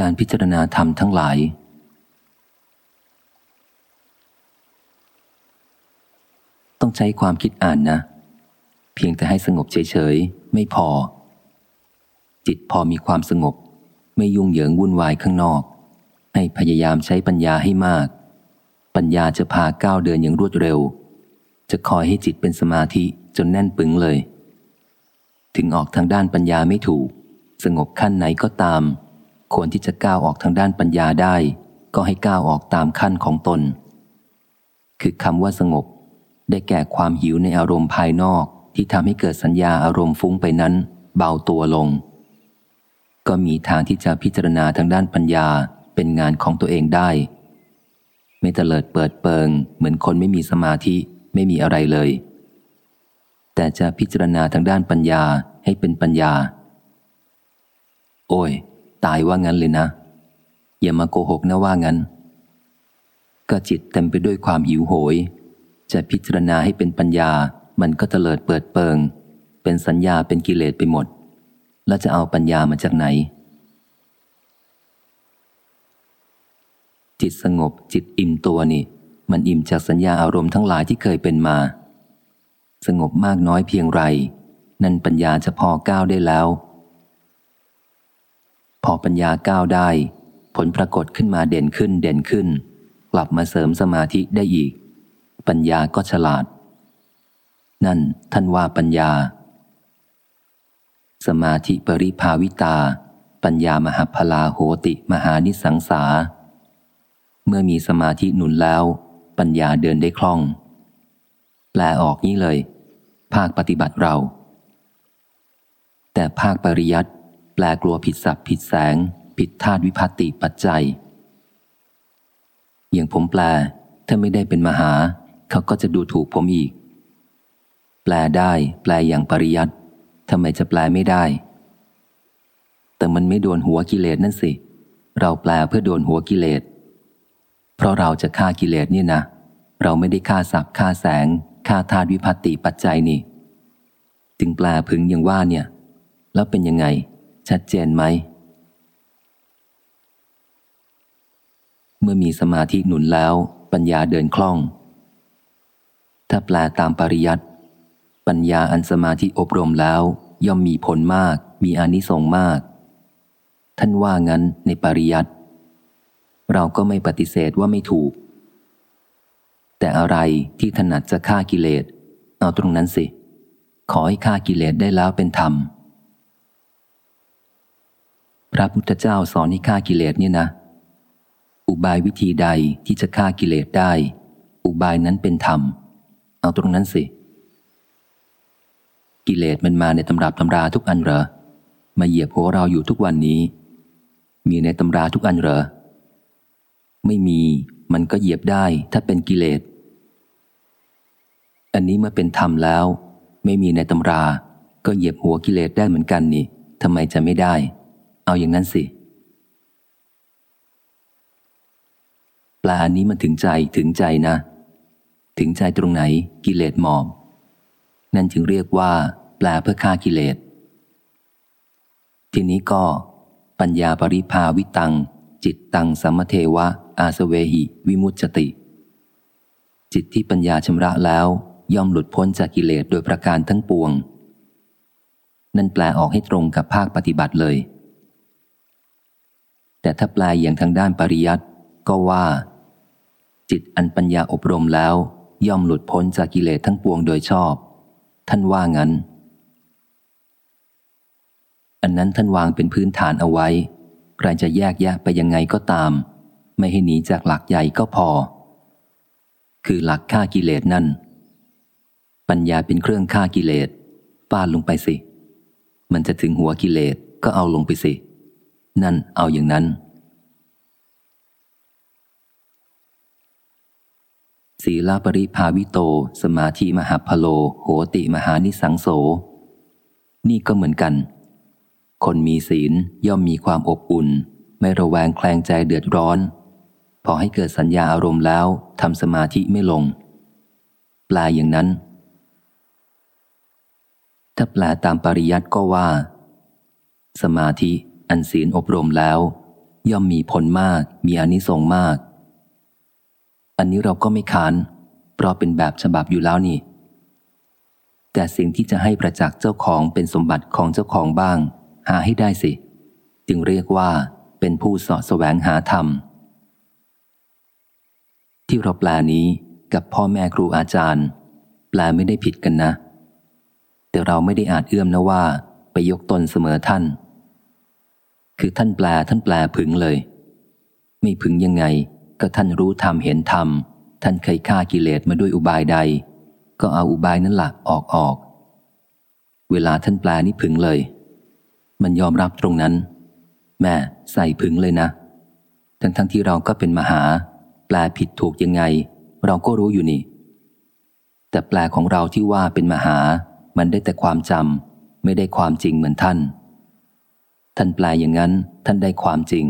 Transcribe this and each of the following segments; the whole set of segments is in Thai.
การพิจารณาธรรมทั้งหลาย ต้องใช้ความคิดอ่านนะ เพียงแต่ให้สงบเฉยๆ ไม่พอ จิตพอมีความสงบ ไม่ยุ่งเหยิงวุ่นวายข้างนอก ให้พยายามใช้ปัญญาให้มาก ปัญญาจะพาก้าวเดินอย่างรวดเร็ว จะคอยให้จิตเป็นสมาธิจนแน่นปึงเลย ถึงออกทางด้านปัญญาไม่ถูก สงบขั้นไหนก็ตาม ควรที่จะก้าวออกทางด้านปัญญาได้ ก็ให้ก้าวออกตามขั้นของตน คือคำว่าสงบ ได้แก่ความหิวในอารมณ์ภายนอกที่ทำให้เกิดสัญญาอารมณ์ฟุ้งไปนั้น เบาตัวลง ก็มีทางที่จะพิจารณาทางด้านปัญญาเป็นงานของตัวเองได้ ไม่เตลิดเปิดเปิง เหมือนคนไม่มีสมาธิไม่มีอะไรเลย แต่จะพิจารณาทางด้านปัญญาให้เป็นปัญญา โอ้ย ตายว่างั้นเลยนะ อย่ามาโกหกนะว่างั้น ก็จิตเต็มไปด้วยความหิวโหย จะพิจารณาให้เป็นปัญญา มันก็เตลิดเปิดเปิง เป็นสัญญาเป็นกิเลสไปหมด แล้วจะเอาปัญญามาจากไหน จิตสงบจิตอิ่มตัวนี่ มันอิ่มจากสัญญาอารมณ์ทั้งหลายที่เคยเป็นมา สงบมากน้อยเพียงไร นั่นปัญญาจะพอก้าวได้แล้ว พอปัญญาก้าวได้ ผลปรากฏขึ้นมาเด่นขึ้นเด่นขึ้น กลับมาเสริมสมาธิได้อีก ปัญญาก็ฉลาด นั่นท่านว่าปัญญา สมาธิปริภาวิตา ปัญญามหาพลาโหติมหานิสังสา เมื่อมีสมาธิหนุนแล้ว ปัญญาเดินได้คล่อง แปลออกนี้เลย ภาคปฏิบัติเรา แต่ภาคปริยัติ แปลกลัวผิดศัพท์ผิดแสง ผิดธาตุวิพัติปัจจัย อย่างผมแปล ถ้าไม่ได้เป็นมหา เขาก็จะดูถูกผมอีก แปลได้ แปลอย่างปริยัติทำไมจะแปลไม่ได้ แต่มันไม่โดนหัวกิเลสนั่นสิ เราแปลเพื่อโดนหัวกิเลส เพราะเราจะฆ่ากิเลสนี่นะ เราไม่ได้ฆ่าศัพท์ฆ่าแสงฆ่าธาตุวิพัติปัจจัยนี่ จึงแปลพึงอย่างว่าเนี่ย แล้วเป็นยังไง ชัดเจนไหม เมื่อมีสมาธิหนุนแล้วปัญญาเดินคล่อง ถ้าแปลตามปริยัติ ปัญญาอันสมาธิอบรมแล้ว ย่อมมีผลมาก มีอนิสงส์มาก ท่านว่างั้นในปริยัติ เราก็ไม่ปฏิเสธว่าไม่ถูก แต่อะไรที่ถนัดจะฆ่ากิเลส เอาตรงนั้นสิ ขอให้ฆ่ากิเลสได้แล้วเป็นธรรม พระพุทธเจ้าสอนให้ฆ่ากิเลสเนี่ยนะ อุบายวิธีใดที่จะฆ่ากิเลสได้ อุบายนั้นเป็นธรรม เอาตรงนั้นสิ กิเลสมันมาในตำราตำราทุกอันเหรอ มาเหยียบหัวเราอยู่ทุกวันนี้ มีในตำราทุกอันเหรอ ไม่มีมันก็เหยียบได้ถ้าเป็นกิเลส อันนี้เมื่อเป็นธรรมแล้ว ไม่มีในตำรา ก็เหยียบหัวกิเลสได้เหมือนกันนี่ทำไมจะไม่ได้ เอาอย่างนั้นสิ ปลานี้มันถึงใจถึงใจนะ ถึงใจตรงไหนกิเลสหมอบ นั่นจึงเรียกว่าปลาเพื่อฆ่ากิเลส ทีนี้ก็ ปัญญาปริภาวิตัง จิตตังสมเทวะ อาสเวหิ วิมุตจติ จิตที่ปัญญาชำระแล้วย่อมหลุดพ้นจากกิเลสโดยประการทั้งปวง นั่นแปลออกให้ตรงกับภาคปฏิบัติเลย แต่ถ้าแปลอย่างทางด้านปริยัติก็ว่า จิตอันปัญญาอบรมแล้ว ย่อมหลุดพ้นจากกิเลสทั้งปวงโดยชอบ ท่านว่างั้น อันนั้นท่านวางเป็นพื้นฐานเอาไว้ ใครจะแยกแยะไปยังไงก็ตาม ไม่ให้หนีจากหลักใหญ่ก็พอ คือหลักฆ่ากิเลสนั่น ปัญญาเป็นเครื่องฆ่ากิเลสฟาลงไปสิ มันจะถึงหัวกิเลสก็เอาลงไปสิ นั่นเอาอย่างนั้น ศีลปริภาวิโต สมาธิมหาพโล โหติมหานิสังโส นี่ก็เหมือนกัน คนมีศีลย่อมมีความอบอุ่น ไม่ระแวงแคลงใจเดือดร้อน พอให้เกิดสัญญาอารมณ์แล้วทำสมาธิไม่ลงแปลอย่างนั้น ถ้าแปลตามปริยัติก็ว่า สมาธิ อันศีลอบรมแล้ว ย่อมมีผลมากมีอนิสงส์มาก อันนี้เราก็ไม่ค้าน เพราะเป็นแบบฉบับอยู่แล้วนี่ แต่สิ่งที่จะให้ประจักษ์เจ้าของเป็นสมบัติของเจ้าของบ้าง หาให้ได้สิ จึงเรียกว่าเป็นผู้สอดแสวงหาธรรม ที่เราแปลนี้กับพ่อแม่ครูอาจารย์ แปลไม่ได้ผิดกันนะ แต่เราไม่ได้อาจเอื้อมนะว่า ไปยกตนเสมอท่าน คือท่านแปลท่านแปลผึงเลย ไม่ผึงยังไง ก็ท่านรู้ธรรมเห็นธรรม ท่านเคยฆ่ากิเลสมาด้วยอุบายใด ก็เอาอุบายนั้นหลักออกออก เวลาท่านแปลนี่ผึงเลย มันยอมรับตรงนั้น แม่ใส่ผึงเลยนะ ทั้งทั้งที่เราก็เป็นมหา แปลผิดถูกยังไง เราก็รู้อยู่นี่ แต่แปลของเราที่ว่าเป็นมหา มันได้แต่ความจำไม่ได้ความจริงเหมือนท่าน ท่านแปลอย่างนั้น ท่านได้ความจริง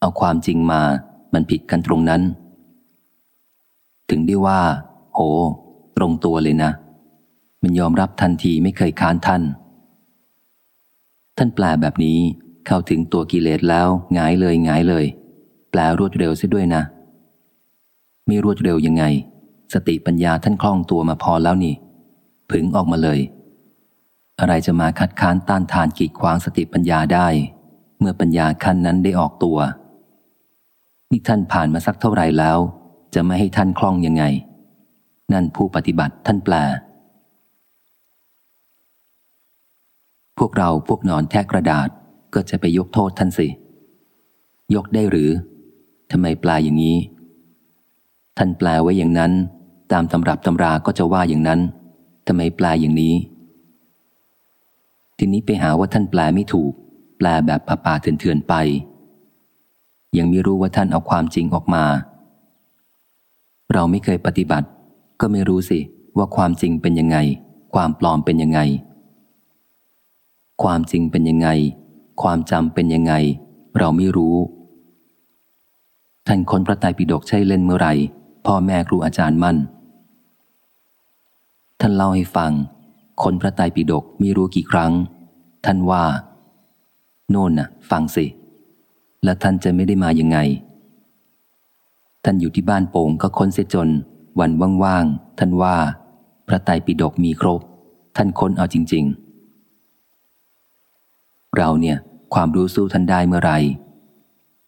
เอาความจริงมา มันผิดกันตรงนั้น ถึงได้ว่า โห ตรงตัวเลยนะ มันยอมรับทันทีไม่เคยค้านท่าน ท่านแปลแบบนี้เข้าถึงตัวกิเลสแล้วหงายเลยหงายเลย แปลรวดเร็วซะด้วยนะไม่รวดเร็วยังไง สติปัญญาท่านคล่องตัวมาพอแล้วนี่ ผึงออกมาเลย อะไรจะมาคัดค้านต้านทานกีดขวางสติปัญญาได้ เมื่อปัญญาขั้นนั้นได้ออกตัว นี่ท่านผ่านมาสักเท่าไหร่แล้ว จะไม่ให้ท่านคล่องยังไง นั่นผู้ปฏิบัติท่านแปล พวกเราพวกนอนแทกกระดาษก็จะไปยกโทษท่านสิ ยกได้หรือทำไมแปลอย่างนี้ ท่านแปลไว้อย่างนั้น ตามตำรับตำราก็จะว่าอย่างนั้นทำไมแปลอย่างนี้ ทีนี้ไปหาว่าท่านแปลไม่ถูก แปลแบบป่าป่าเถื่อนๆไป ยังไม่รู้ว่าท่านเอาความจริงออกมา เราไม่เคยปฏิบัติ ก็ไม่รู้สิว่าความจริงเป็นยังไง ความปลอมเป็นยังไง ความจริงเป็นยังไง ความจำเป็นยังไง เราไม่รู้ ท่านคนพระไตรปิฎกใช่เล่นเมื่อไหร่พ่อแม่ครูอาจารย์มั่น ท่านเล่าให้ฟัง คนพระไตรปิฎกไม่รู้กี่ครั้ง ท่านว่า โน่นน่ะฟังสิ แล้วท่านจะไม่ได้มายังไง ท่านอยู่ที่บ้านโป่งก็ค้นเสียจน วันว่างๆท่านว่า พระไตรปิฎกมีครบ ท่านค้นเอาจริง ๆ เราเนี่ย ความรู้สู้ท่านได้เมื่อไหร่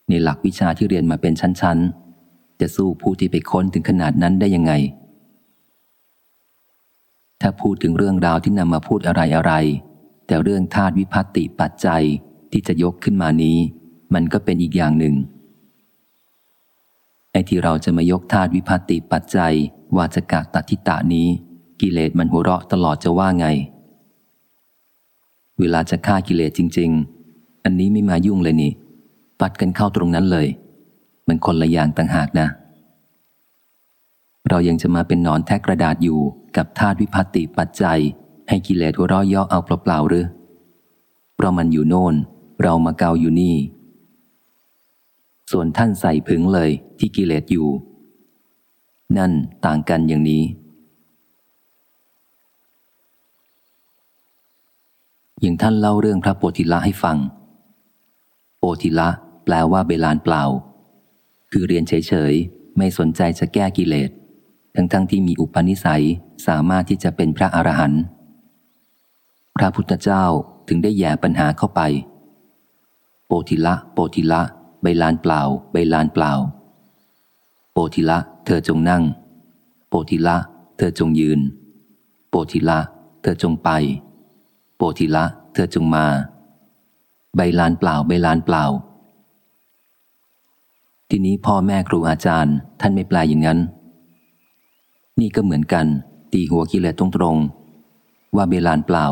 ในหลักวิชาที่เรียนมาเป็นชั้นๆ จะสู้ผู้ที่ไปค้นถึงขนาดนั้นได้ยังไง ถ้าพูดถึงเรื่องราวที่นำมาพูดอะไรอะไร แต่เรื่องธาตุวิพัตติปัจจัยที่จะยกขึ้นมานี้ มันก็เป็นอีกอย่างหนึ่ง ไอ้ที่เราจะมายกธาตุวิพัตติปัจจัยวาจกะตัทิตานี้ กิเลสมันหัวเราะตลอดจะว่าไง เวลาจะฆ่ากิเลสจริง ๆ อันนี้ไม่มายุ่งเลยนี่ ปัดกันเข้าตรงนั้นเลย มันคนละอย่างต่างหากนะ เรายังจะมาเป็นนอนแทกกระดาษอยู่กับธาตุวิพัตติปัจจัย ให้กิเลสหัวเราะย่อเอาเปล่าๆหรือเพราะมันอยู่โน่น เรามาเกาอยู่นี่ ส่วนท่านใส่ผึงเลยที่กิเลสอยู่ นั่นต่างกันอย่างนี้ อย่างท่านเล่าเรื่องพระโปธิละให้ฟังโปธิละ แปลว่าเบลานเปล่า คือเรียนเฉยๆ ไม่สนใจจะแก้กิเลส ทั้งๆทที่มีอุปนิสัยสามารถที่จะเป็นพระอรหันต์พระพุทธเจ้าถึงได้แย่ปัญหาเข้าไป โปธิละ โปธิละ ใบลานเปล่า ใบลานเปล่า โปธิละ เธอจงนั่ง โปธิละ เธอจงยืน โปธิละ เธอจงไป โปธิละ เธอจงมา ใบลานเปล่า ใบลานเปล่า ทีนี้พ่อแม่ครูอาจารย์ ท่านไม่แปลอย่างนั้น นี่ก็เหมือนกัน ตีหัวกิเลสตรงๆ ว่าเบลานเปล่า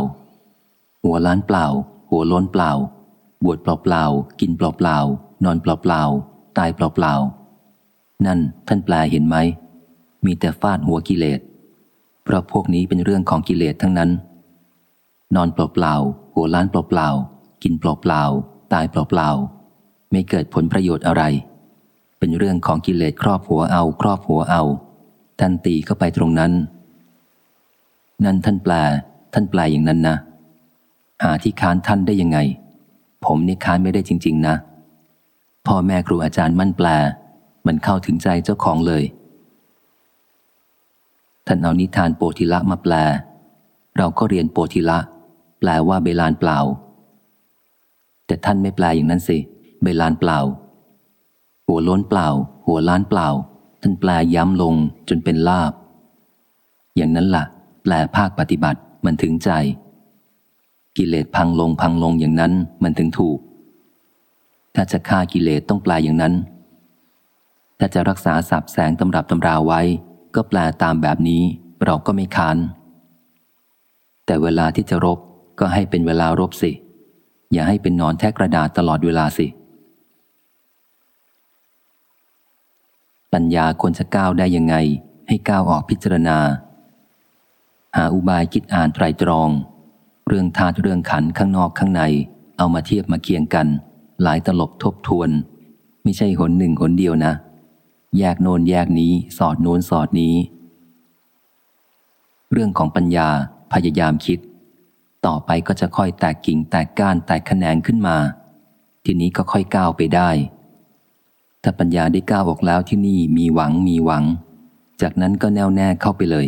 หัวล้านเปล่า หัวล้นเปล่า บวชเปล่าๆ กินเปล่าๆ นอนเปล่าๆ ตายเปล่าๆ นั่นท่านแปลเห็นไหม มีแต่ฟาดหัวกิเลส เพราะพวกนี้เป็นเรื่องของกิเลสทั้งนั้น นอนเปล่าๆ หัวล้านเปล่าๆ กินเปล่าๆ ตายเปล่าๆ ไม่เกิดผลประโยชน์อะไร เป็นเรื่องของกิเลสครอบหัวเอา ครอบหัวเอา ท่านตีเข้าไปตรงนั้น นั่นท่านแปลท่านแปลอย่างนั้นนะ หาที่ค้านท่านได้ยังไง ผมนี่ค้านไม่ได้จริง ๆ นะ พ่อแม่ครูอาจารย์มั่นแปล มันเข้าถึงใจเจ้าของเลย ท่านเอานิทานโปธิละมาแปล เราก็เรียนโปธิละ แปลว่าเบลานเปล่า แต่ท่านไม่แปลอย่างนั้นสิ เบลานเปล่า หัวล้นเปล่า หัวล้านเปล่า ท่านแปลย้ำลงจนเป็นลาบ อย่างนั้นละ่ะ แปลภาคปฏิบัติมันถึงใจ กิเลสพังลงพังลงอย่างนั้นมันถึงถูก ถ้าจะฆ่ากิเลสต้องแปลอย่างนั้น ถ้าจะรักษาสับแสงตำรับตำราไว้ ก็แปลตามแบบนี้เราก็ไม่ค้าน แต่เวลาที่จะรบก็ให้เป็นเวลารบสิ อย่าให้เป็นนอนแท้กระดาษตลอดเวลาสิ ปัญญาควรจะก้าวได้ยังไง ให้ก้าวออกพิจารณา หาอุบายคิดอ่านไตรตรอง เรื่องธาตุเรื่องขันข้างนอกข้างใน เอามาเทียบมาเคียงกัน หลายตลบทบทวน ไม่ใช่หนหนึ่งหนเดียวนะ แยกโนนแยกนี้สอดโน้นสอดนี้ เรื่องของปัญญาพยายามคิด ต่อไปก็จะค่อยแตกกิ่งแตกก้านแตกแขนงขึ้นมา ทีนี้ก็ค่อยก้าวไปได้ ถ้าปัญญาได้ก้าวออกแล้วที่นี่มีหวังมีหวัง จากนั้นก็แน่วแน่เข้าไปเลย